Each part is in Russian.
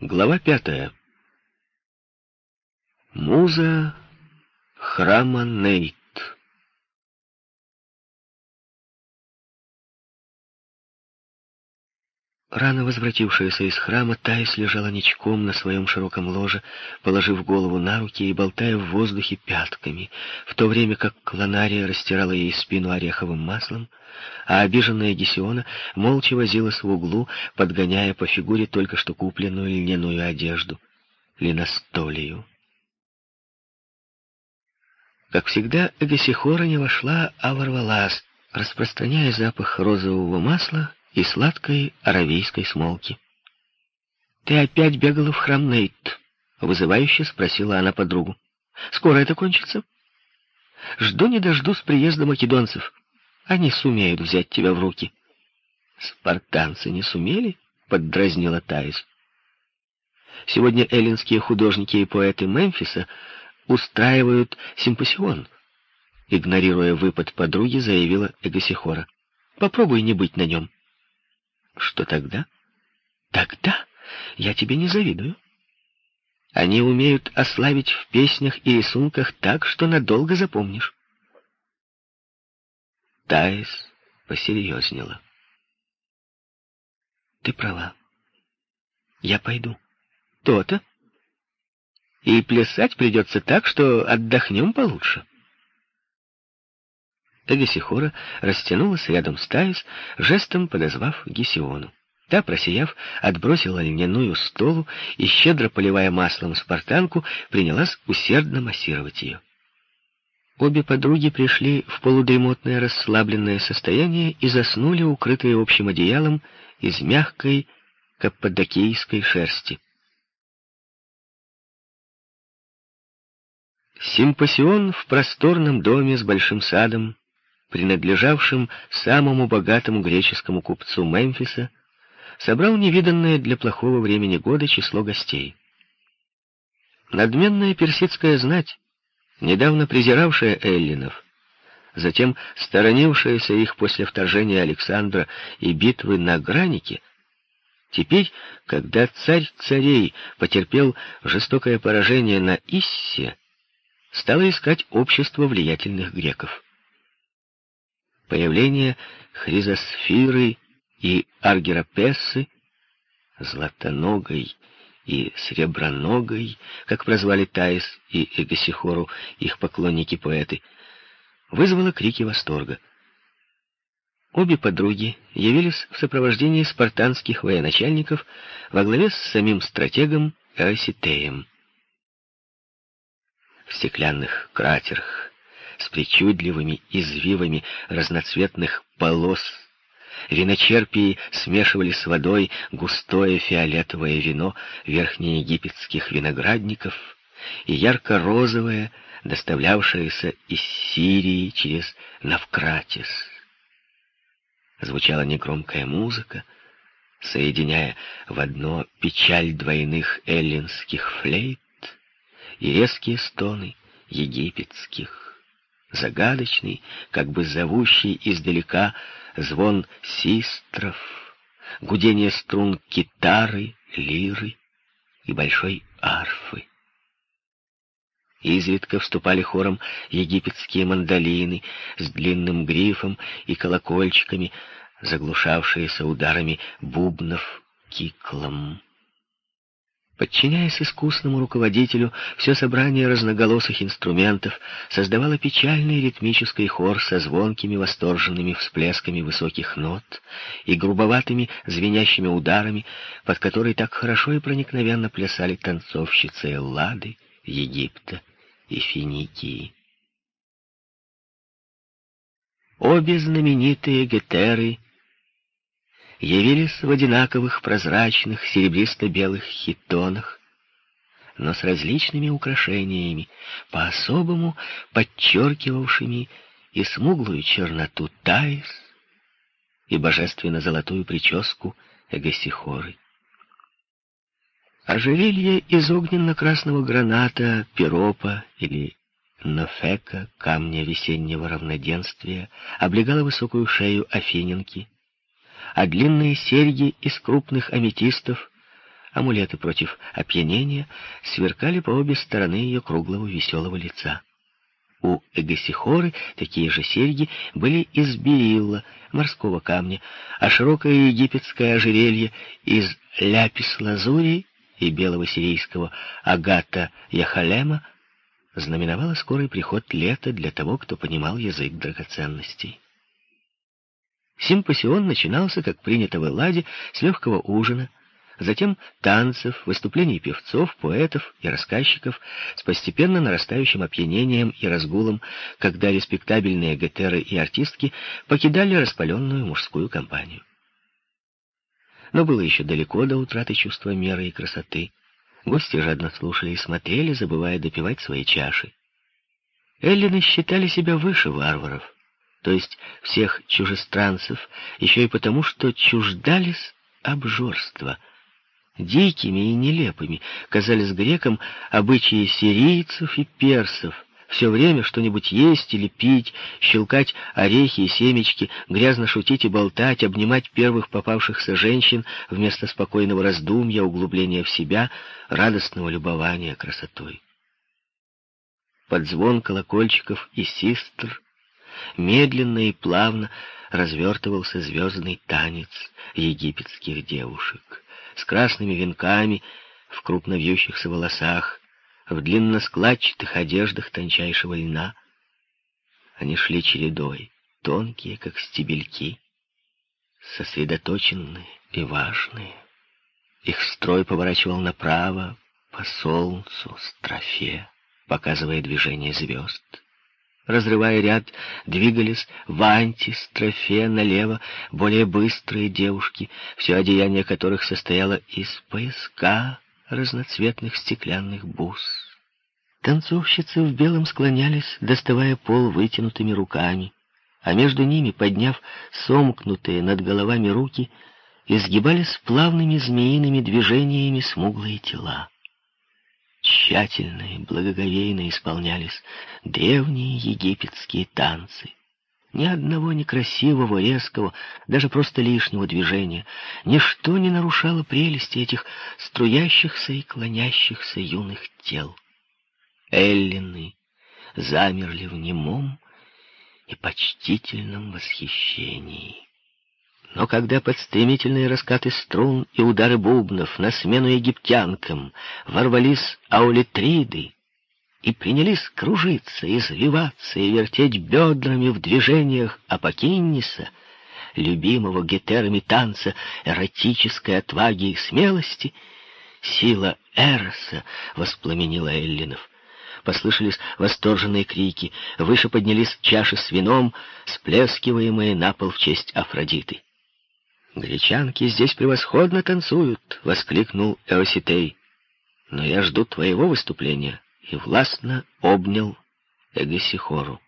Глава пятая. Муза храма Нейт. Рано возвратившаяся из храма, Таис лежала ничком на своем широком ложе, положив голову на руки и болтая в воздухе пятками, в то время как Клонария растирала ей спину ореховым маслом, а обиженная Гесиона молча возилась в углу, подгоняя по фигуре только что купленную льняную одежду, линостолию. Как всегда, Эгосихора не вошла, а ворвалась, распространяя запах розового масла и сладкой аравийской смолки. «Ты опять бегала в храм Нейт?» — вызывающе спросила она подругу. «Скоро это кончится?» «Жду не дождусь приезда македонцев. Они сумеют взять тебя в руки». «Спартанцы не сумели?» — поддразнила Таис. «Сегодня эллинские художники и поэты Мемфиса устраивают симпосион», — игнорируя выпад подруги, заявила Эгосихора. «Попробуй не быть на нем». Что тогда? Тогда я тебе не завидую. Они умеют ославить в песнях и рисунках так, что надолго запомнишь. Таис посерьезнела. Ты права. Я пойду. То-то. И плясать придется так, что отдохнем получше. Эгосихора растянулась рядом с Таис, жестом подозвав Гесиону. Та, просияв, отбросила льняную столу и, щедро поливая маслом спартанку, принялась усердно массировать ее. Обе подруги пришли в полудремотное расслабленное состояние и заснули, укрытые общим одеялом из мягкой каппадокийской шерсти. Симпосион в просторном доме с большим садом принадлежавшим самому богатому греческому купцу Мемфиса, собрал невиданное для плохого времени года число гостей. Надменная персидская знать, недавно презиравшая эллинов, затем сторонившаяся их после вторжения Александра и битвы на Гранике, теперь, когда царь царей потерпел жестокое поражение на Иссе, стала искать общество влиятельных греков. Появление Хризосфиры и Аргерапессы, Златоногой и Среброногой, как прозвали Таис и Эгосихору их поклонники-поэты, вызвало крики восторга. Обе подруги явились в сопровождении спартанских военачальников во главе с самим стратегом Эоситеем. В стеклянных кратерах с причудливыми извивами разноцветных полос. Виночерпии смешивали с водой густое фиолетовое вино верхнеегипетских виноградников и ярко-розовое, доставлявшееся из Сирии через Навкратис. Звучала негромкая музыка, соединяя в одно печаль двойных эллинских флейт и резкие стоны египетских загадочный, как бы зовущий издалека звон систров, гудение струн китары, лиры и большой арфы. Изредка вступали хором египетские мандолины с длинным грифом и колокольчиками, заглушавшиеся ударами бубнов киклом. Подчиняясь искусному руководителю, все собрание разноголосых инструментов создавало печальный ритмический хор со звонкими восторженными всплесками высоких нот и грубоватыми звенящими ударами, под которые так хорошо и проникновенно плясали танцовщицы Эллады, Египта и Финикии. Обе знаменитые гетеры — явились в одинаковых прозрачных серебристо-белых хитонах, но с различными украшениями, по-особому подчеркивавшими и смуглую черноту Таис, и божественно-золотую прическу Эгосихоры. Ожерелье из огненно-красного граната, пиропа или нофека, камня весеннего равноденствия, облегало высокую шею Афиненки, а длинные серьги из крупных аметистов амулеты против опьянения, сверкали по обе стороны ее круглого веселого лица. У Эгосихоры такие же серьги были из берилла, морского камня, а широкое египетское ожерелье из ляпис-лазури и белого сирийского агата яхалема знаменовало скорый приход лета для того, кто понимал язык драгоценностей. Симпосион начинался, как принято в Элладе, с легкого ужина, затем танцев, выступлений певцов, поэтов и рассказчиков с постепенно нарастающим опьянением и разгулом, когда респектабельные гетеры и артистки покидали распаленную мужскую компанию. Но было еще далеко до утраты чувства меры и красоты. Гости жадно слушали и смотрели, забывая допивать свои чаши. Эллины считали себя выше варваров, то есть всех чужестранцев, еще и потому, что чуждались обжорства — Дикими и нелепыми казались грекам обычаи сирийцев и персов, все время что-нибудь есть или пить, щелкать орехи и семечки, грязно шутить и болтать, обнимать первых попавшихся женщин вместо спокойного раздумья, углубления в себя, радостного любования красотой. Под звон колокольчиков и систр медленно и плавно развертывался звездный танец египетских девушек с красными венками, в крупно вьющихся волосах, в длинноскладчатых одеждах тончайшего льна. Они шли чередой, тонкие, как стебельки, сосредоточенные и важные. Их строй поворачивал направо, по солнцу, строфе, показывая движение звезд разрывая ряд, двигались в антистрофе налево более быстрые девушки, все одеяние которых состояло из пояска разноцветных стеклянных бус. Танцовщицы в белом склонялись, доставая пол вытянутыми руками, а между ними, подняв сомкнутые над головами руки, изгибались плавными змеиными движениями смуглые тела тщательно и благоговейно исполнялись древние египетские танцы. Ни одного некрасивого, резкого, даже просто лишнего движения. Ничто не нарушало прелести этих струящихся и клонящихся юных тел. Эллины замерли в немом и почтительном восхищении. Но когда под стремительные раскаты струн и удары бубнов на смену египтянкам ворвались аулитриды и принялись кружиться, извиваться и вертеть бедрами в движениях Апокинниса, любимого гетерами танца эротической отваги и смелости, сила Эроса воспламенила эллинов. Послышались восторженные крики, выше поднялись чаши с вином, сплескиваемые на пол в честь Афродиты. «Гречанки здесь превосходно танцуют!» — воскликнул Эоситей. «Но я жду твоего выступления!» и властно обнял Эгосихору.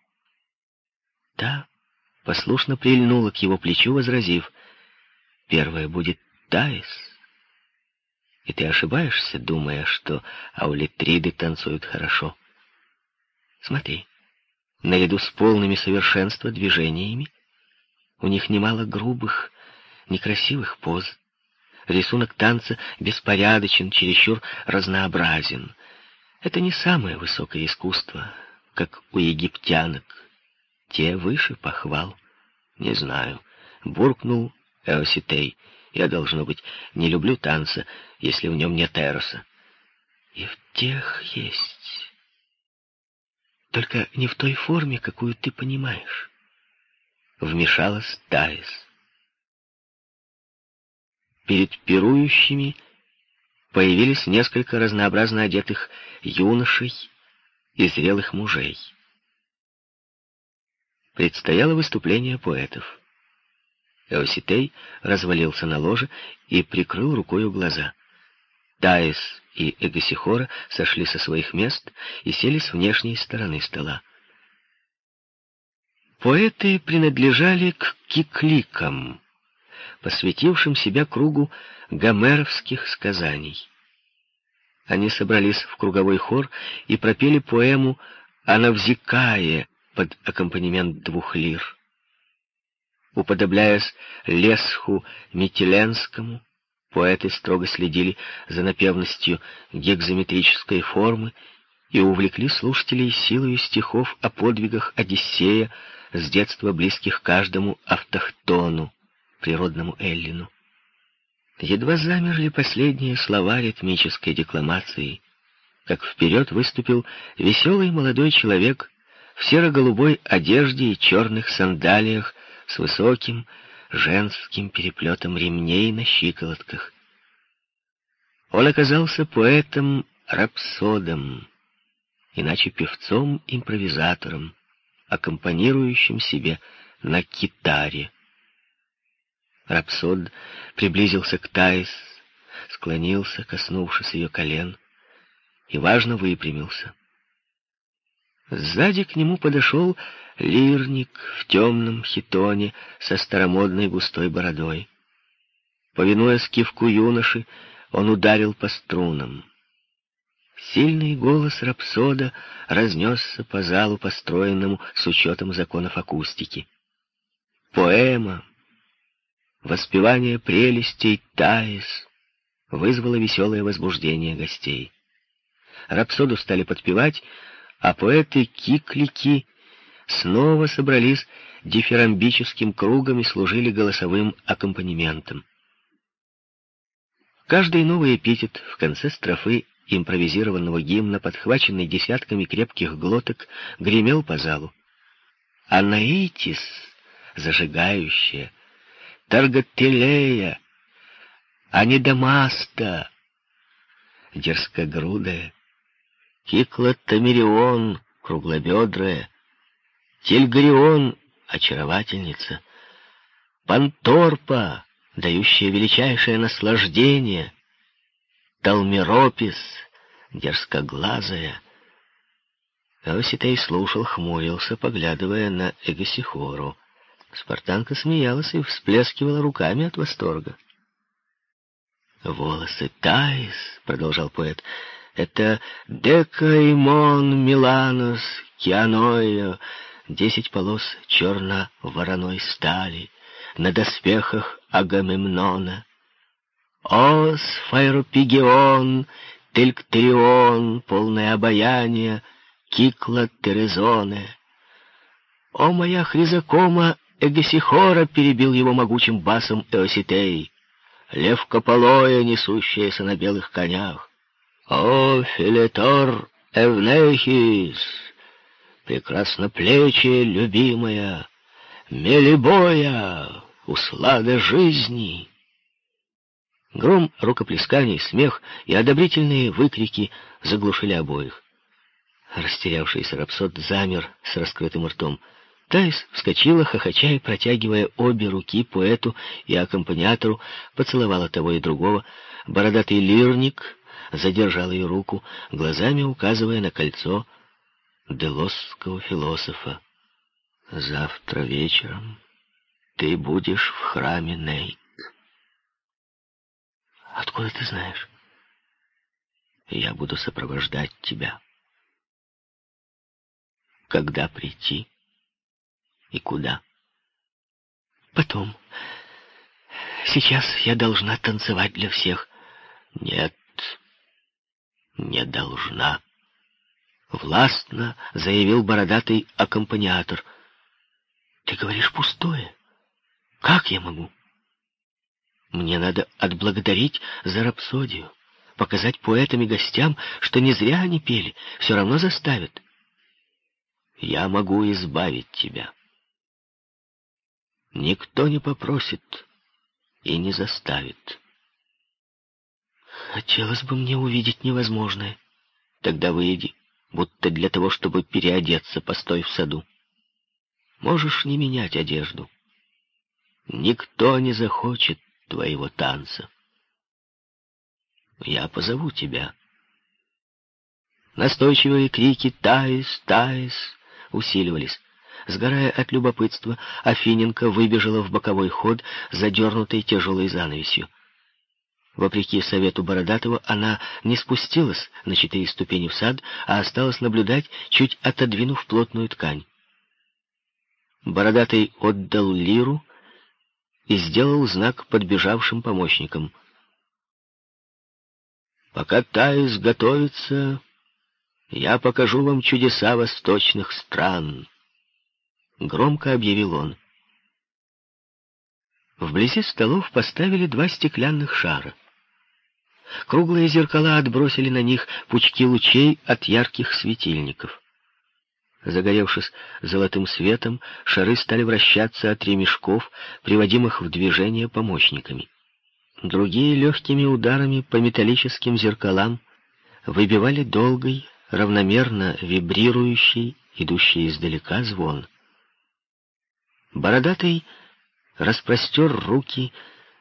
Та послушно прильнула к его плечу, возразив, «Первое будет Таис, и ты ошибаешься, думая, что аулитриды танцуют хорошо. Смотри, наряду с полными совершенства движениями у них немало грубых, некрасивых поз. Рисунок танца беспорядочен, чересчур разнообразен. Это не самое высокое искусство, как у египтянок. Те выше похвал. Не знаю. Буркнул Эоситей. Я, должно быть, не люблю танца, если в нем нет эроса. И в тех есть. Только не в той форме, какую ты понимаешь. Вмешалась Таис. Перед пирующими появились несколько разнообразно одетых юношей и зрелых мужей. Предстояло выступление поэтов. Эоситей развалился на ложе и прикрыл рукою глаза. Таис и Эгосихора сошли со своих мест и сели с внешней стороны стола. Поэты принадлежали к кикликам, посвятившим себя кругу гомеровских сказаний. Они собрались в круговой хор и пропели поэму о Навзикае под аккомпанемент двух лир. Уподобляясь Лесху Метеленскому, Поэты строго следили за напевностью гекзометрической формы и увлекли слушателей силою стихов о подвигах Одиссея с детства близких каждому автохтону, природному эллину. Едва замерли последние слова ритмической декламации, как вперед выступил веселый молодой человек в серо-голубой одежде и черных сандалиях с высоким женским переплетом ремней на щиколотках. Он оказался поэтом-рапсодом, иначе певцом-импровизатором, аккомпанирующим себе на китаре. Рапсод приблизился к Таис, склонился, коснувшись ее колен, и важно выпрямился. Сзади к нему подошел лирник в темном хитоне со старомодной густой бородой. Повинуясь кивку юноши, он ударил по струнам. Сильный голос рапсода разнесся по залу, построенному с учетом законов акустики. Поэма, воспевание прелестей Таис вызвало веселое возбуждение гостей. Рапсоду стали подпевать, а поэты-киклики снова собрались дифирамбическим кругом и служили голосовым аккомпанементом. Каждый новый эпитет в конце строфы импровизированного гимна, подхваченный десятками крепких глоток, гремел по залу. Анаитис, зажигающая, Таргателея, Анидамаста, дерзкогрудая, Кикла Тамирион, круглобедрая, Тельгарион, очаровательница, Панторпа, дающая величайшее наслаждение, Талмиропис, дерзкоглазая. Аоситей слушал, хмурился, поглядывая на Эгосихору. Спартанка смеялась и всплескивала руками от восторга. «Волосы Таис», — продолжал поэт, — «это Декаимон Миланос Кианоя, десять полос черно-вороной стали на доспехах Агамемнона. О, Сфайропигион, Тельктерион, полное обаяние, Кикла Терезоне. О, моя хризокома Эгесихора перебил его могучим басом Эоситей. Лев Каполоя, несущаяся на белых конях. О, Филетор Эвнехис, прекрасноплечие, любимая, Мелибоя, услада жизни. Гром, рукоплесканий, смех и одобрительные выкрики заглушили обоих. Растерявшийся рапсод замер с раскрытым ртом. Тайс вскочила, хохоча и протягивая обе руки поэту и аккомпаниатору, поцеловала того и другого. Бородатый лирник задержал ее руку, глазами указывая на кольцо делосского философа. «Завтра вечером ты будешь в храме Нейт». «Откуда ты знаешь?» «Я буду сопровождать тебя». «Когда прийти?» И куда. Потом. Сейчас я должна танцевать для всех. Нет, не должна. Властно заявил бородатый аккомпаниатор. Ты говоришь пустое. Как я могу? Мне надо отблагодарить за рапсодию, показать поэтам и гостям, что не зря они пели, все равно заставят. Я могу избавить тебя. Никто не попросит и не заставит. Хотелось бы мне увидеть невозможное. Тогда выйди, будто для того, чтобы переодеться, постой в саду. Можешь не менять одежду. Никто не захочет твоего танца. Я позову тебя. Настойчивые крики «Таис! Таис!» усиливались. Сгорая от любопытства, Афиненко выбежала в боковой ход, задернутый тяжелой занавесью. Вопреки совету Бородатого, она не спустилась на четыре ступени в сад, а осталась наблюдать, чуть отодвинув плотную ткань. Бородатый отдал лиру и сделал знак подбежавшим помощникам. Пока Таис готовится, я покажу вам чудеса восточных стран. Громко объявил он. Вблизи столов поставили два стеклянных шара. Круглые зеркала отбросили на них пучки лучей от ярких светильников. Загоревшись золотым светом, шары стали вращаться от ремешков, приводимых в движение помощниками. Другие легкими ударами по металлическим зеркалам выбивали долгий, равномерно вибрирующий, идущий издалека звон. Бородатый распростер руки,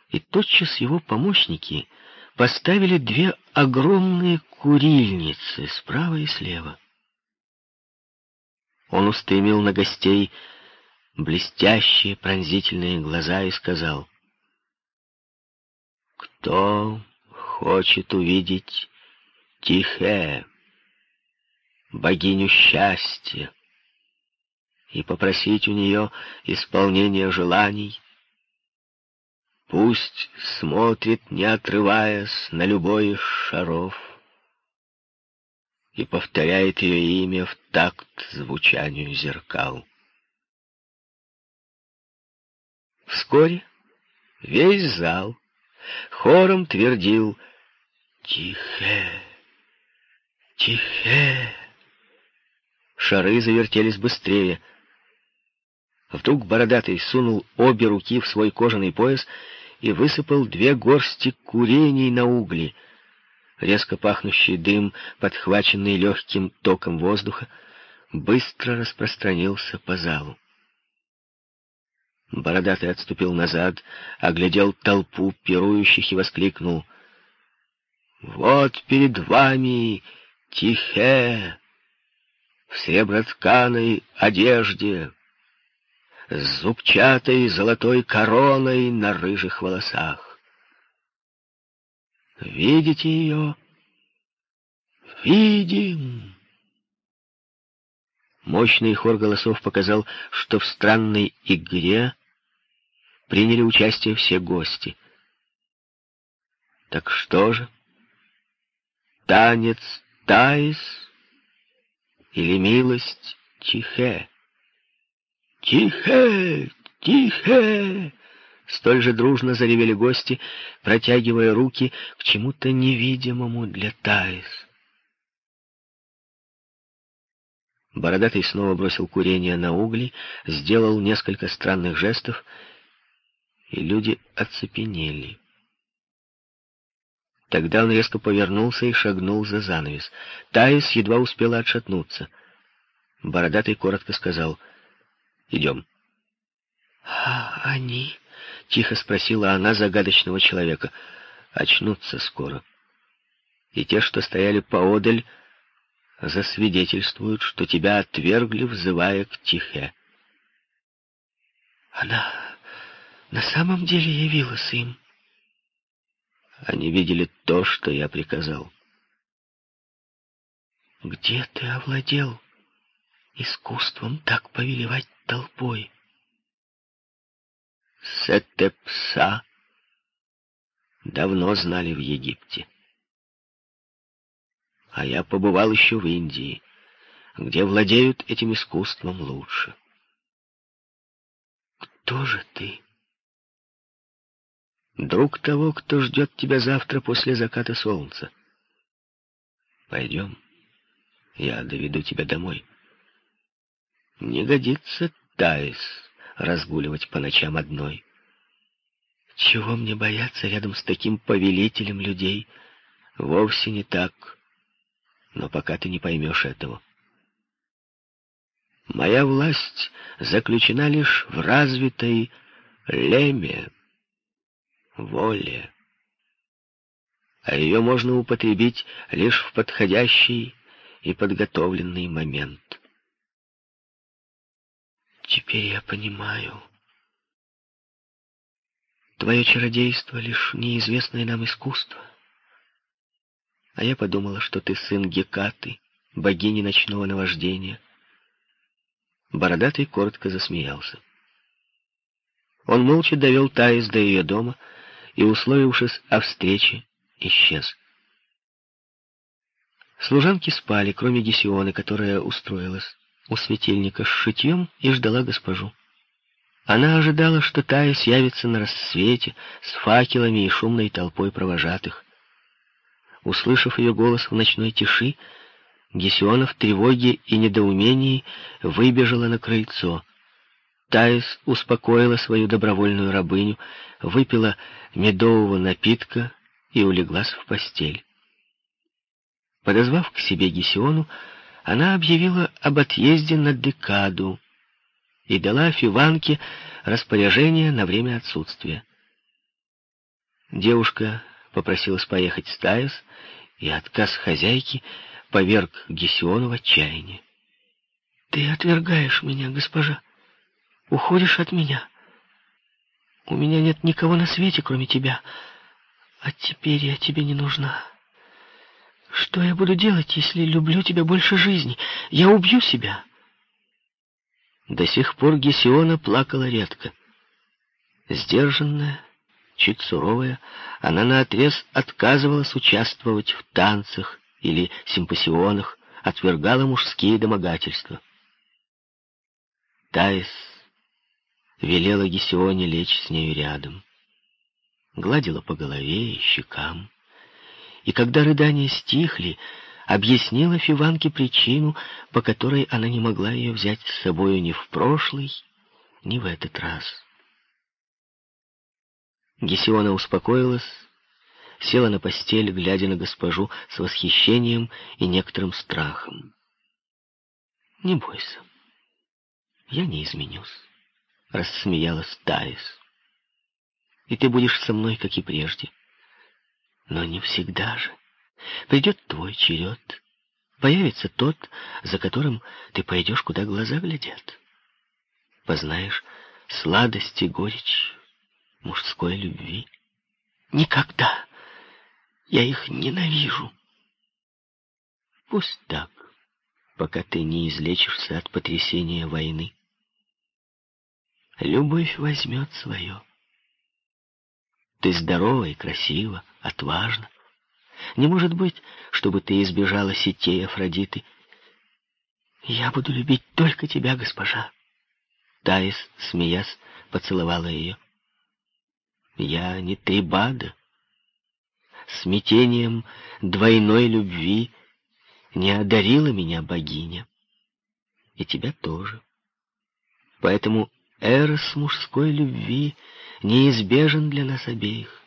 и тотчас его помощники поставили две огромные курильницы справа и слева. Он устремил на гостей блестящие пронзительные глаза и сказал, «Кто хочет увидеть Тихе, богиню счастья, и попросить у нее исполнения желаний, пусть смотрит, не отрываясь, на любой из шаров, и повторяет ее имя в такт звучанию зеркал. Вскоре весь зал хором твердил «Тихе, тихе». Шары завертелись быстрее. Вдруг бородатый сунул обе руки в свой кожаный пояс и высыпал две горсти курений на угли — резко пахнущий дым, подхваченный легким током воздуха, быстро распространился по залу. Бородатый отступил назад, оглядел толпу пирующих и воскликнул. «Вот перед вами Тихе в сребротканой одежде, с зубчатой золотой короной на рыжих волосах. Видите ее? Видим. Мощный хор голосов показал, что в странной игре приняли участие все гости. Так что же? Танец Таис или милость Тихе? Тихе! Тихе! Столь же дружно заревели гости, протягивая руки к чему-то невидимому для Таис. Бородатый снова бросил курение на угли, сделал несколько странных жестов, и люди оцепенели. Тогда он резко повернулся и шагнул за занавес. Таис едва успела отшатнуться. Бородатый коротко сказал «Идем». «А они?» Тихо спросила она загадочного человека. Очнутся скоро. И те, что стояли поодаль, засвидетельствуют, что тебя отвергли, взывая к Тихе. Она на самом деле явилась им. Они видели то, что я приказал. Где ты овладел искусством так повелевать толпой? Сетепса давно знали в Египте. А я побывал еще в Индии, где владеют этим искусством лучше. Кто же ты? Друг того, кто ждет тебя завтра после заката солнца. Пойдем, я доведу тебя домой. Не годится Таис разгуливать по ночам одной. Чего мне бояться рядом с таким повелителем людей? Вовсе не так. Но пока ты не поймешь этого. Моя власть заключена лишь в развитой леме, воле. А ее можно употребить лишь в подходящий и подготовленный момент. Теперь я понимаю. Твое чародейство — лишь неизвестное нам искусство. А я подумала, что ты сын Гекаты, богини ночного наваждения. Бородатый коротко засмеялся. Он молча довел Таис до ее дома и, условившись о встрече, исчез. Служанки спали, кроме Гесионы, которая устроилась у светильника с шитьем и ждала госпожу. Она ожидала, что Таис явится на рассвете с факелами и шумной толпой провожатых. Услышав ее голос в ночной тиши, Гесиона в тревоге и недоумении выбежала на крыльцо. Таис успокоила свою добровольную рабыню, выпила медового напитка и улеглась в постель. Подозвав к себе Гесиону, она объявила об отъезде на декаду и дала Фиванке распоряжение на время отсутствия. Девушка попросилась поехать с Таис, и отказ хозяйки поверг Гесиону в отчаяние. «Ты отвергаешь меня, госпожа, уходишь от меня. У меня нет никого на свете, кроме тебя, а теперь я тебе не нужна». Что я буду делать, если люблю тебя больше жизни? Я убью себя. До сих пор Гесиона плакала редко. Сдержанная, чуть суровая, она наотрез отказывалась участвовать в танцах или симпосионах, отвергала мужские домогательства. Таис велела Гесионе лечь с нею рядом, гладила по голове и щекам и когда рыдания стихли, объяснила Фиванке причину, по которой она не могла ее взять с собою ни в прошлый, ни в этот раз. Гесиона успокоилась, села на постель, глядя на госпожу с восхищением и некоторым страхом. «Не бойся, я не изменюсь», — рассмеялась Таис. «И ты будешь со мной, как и прежде». Но не всегда же. Придет твой черед. Появится тот, за которым ты пойдешь, куда глаза глядят. Познаешь сладость и горечь мужской любви. Никогда. Я их ненавижу. Пусть так, пока ты не излечишься от потрясения войны. Любовь возьмет свое. Ты здорова и красива, отважна. Не может быть, чтобы ты избежала сетей Афродиты. Я буду любить только тебя, госпожа. Таис, смеясь, поцеловала ее. Я не Трибада. Смятением двойной любви не одарила меня богиня. И тебя тоже. Поэтому эрос мужской любви неизбежен для нас обеих.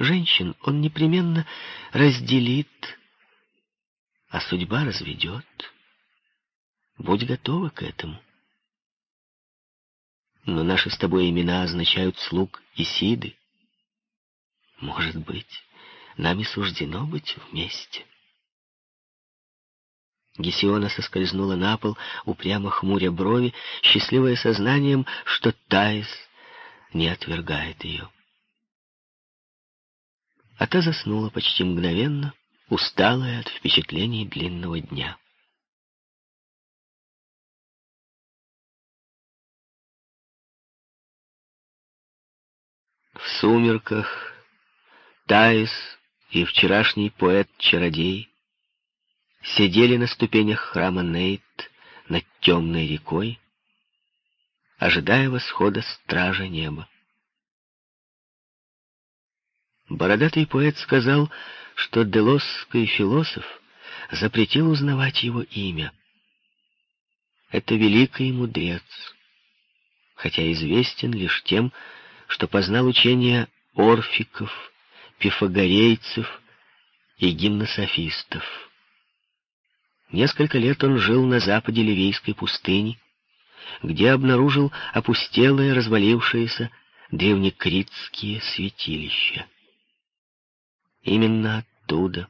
Женщин он непременно разделит, а судьба разведет. Будь готова к этому. Но наши с тобой имена означают слуг Исиды. Может быть, нами суждено быть вместе. Гесиона соскользнула на пол, упрямо хмуря брови, счастливая сознанием, что Таис не отвергает ее. А та заснула почти мгновенно, усталая от впечатлений длинного дня. В сумерках Таис и вчерашний поэт-чародей сидели на ступенях храма Нейт над темной рекой, ожидая восхода стража неба. Бородатый поэт сказал, что делосский философ запретил узнавать его имя. Это великий мудрец, хотя известен лишь тем, что познал учения орфиков, пифагорейцев и гимнософистов. Несколько лет он жил на западе Ливийской пустыни, где обнаружил опустелые, развалившиеся древнекритские святилища. Именно оттуда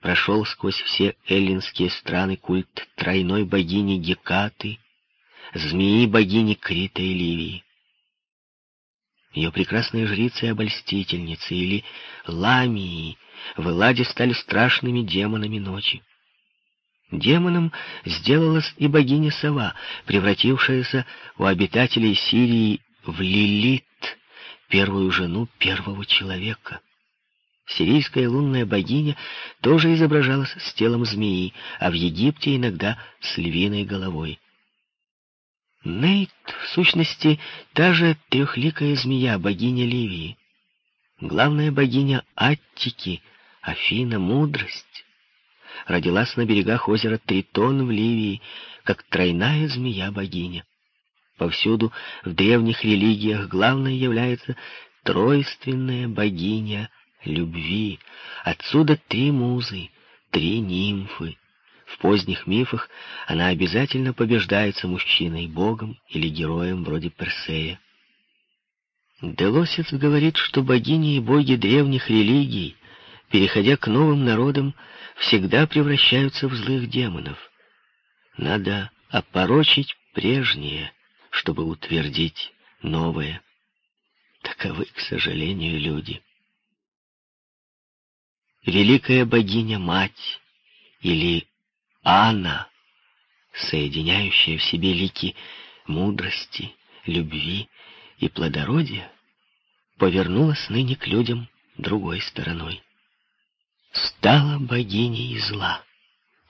прошел сквозь все эллинские страны культ тройной богини Гекаты, змеи-богини Крита и Ливии. Ее прекрасные жрицы и обольстительницы, или ламии, в Элладе стали страшными демонами ночи. Демоном сделалась и богиня Сова, превратившаяся у обитателей Сирии в Лилит, первую жену первого человека. Сирийская лунная богиня тоже изображалась с телом змеи, а в Египте иногда с львиной головой. Нейт, в сущности, та же трехликая змея, богиня Ливии. Главная богиня Аттики, Афина, мудрость, родилась на берегах озера Тритон в Ливии, как тройная змея-богиня. Повсюду в древних религиях главной является тройственная богиня любви. Отсюда три музы, три нимфы. В поздних мифах она обязательно побеждается мужчиной, богом или героем вроде Персея. Делосец говорит, что богини и боги древних религий, переходя к новым народам, всегда превращаются в злых демонов. Надо опорочить прежнее, чтобы утвердить новое. Таковы, к сожалению, люди. Великая богиня-мать или Анна, соединяющая в себе лики мудрости, любви и плодородия, повернулась ныне к людям другой стороной. Стала богиней зла,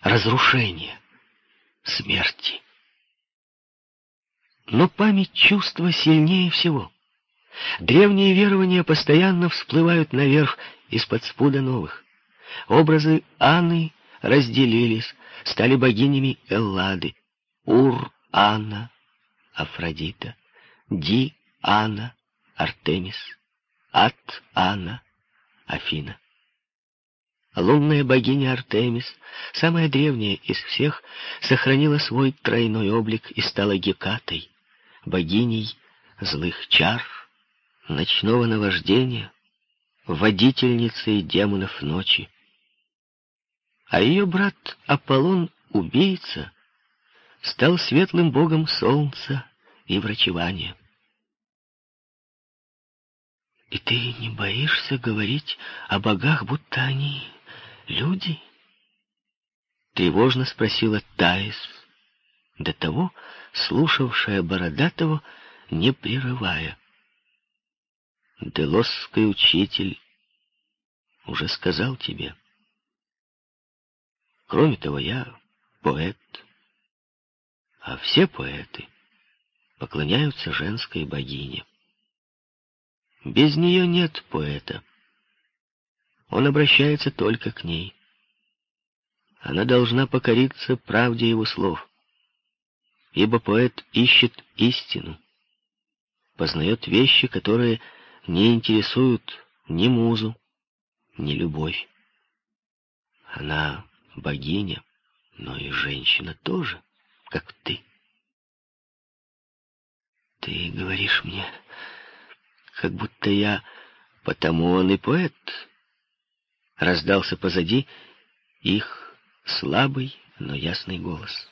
разрушения, смерти. Но память чувства сильнее всего. Древние верования постоянно всплывают наверх из-под спуда новых. Образы Анны разделились, стали богинями Эллады. Ур-Анна, Афродита, Ди-Анна, Артемис, Ат-Анна, Афина. Лунная богиня Артемис, самая древняя из всех, сохранила свой тройной облик и стала Гекатой, богиней злых чар, ночного наваждения, водительницей демонов ночи. А ее брат Аполлон, убийца, стал светлым богом солнца и врачевания. И ты не боишься говорить о богах, будто они люди? Тревожно спросила Таис, до того слушавшая Бородатого, не прерывая. Делосский учитель уже сказал тебе. Кроме того, я поэт, а все поэты поклоняются женской богине. Без нее нет поэта. Он обращается только к ней. Она должна покориться правде его слов, ибо поэт ищет истину, познает вещи, которые не интересуют ни музу, ни любовь. Она богиня, но и женщина тоже, как ты. Ты говоришь мне, как будто я... Потому он и поэт. Раздался позади их слабый, но ясный голос.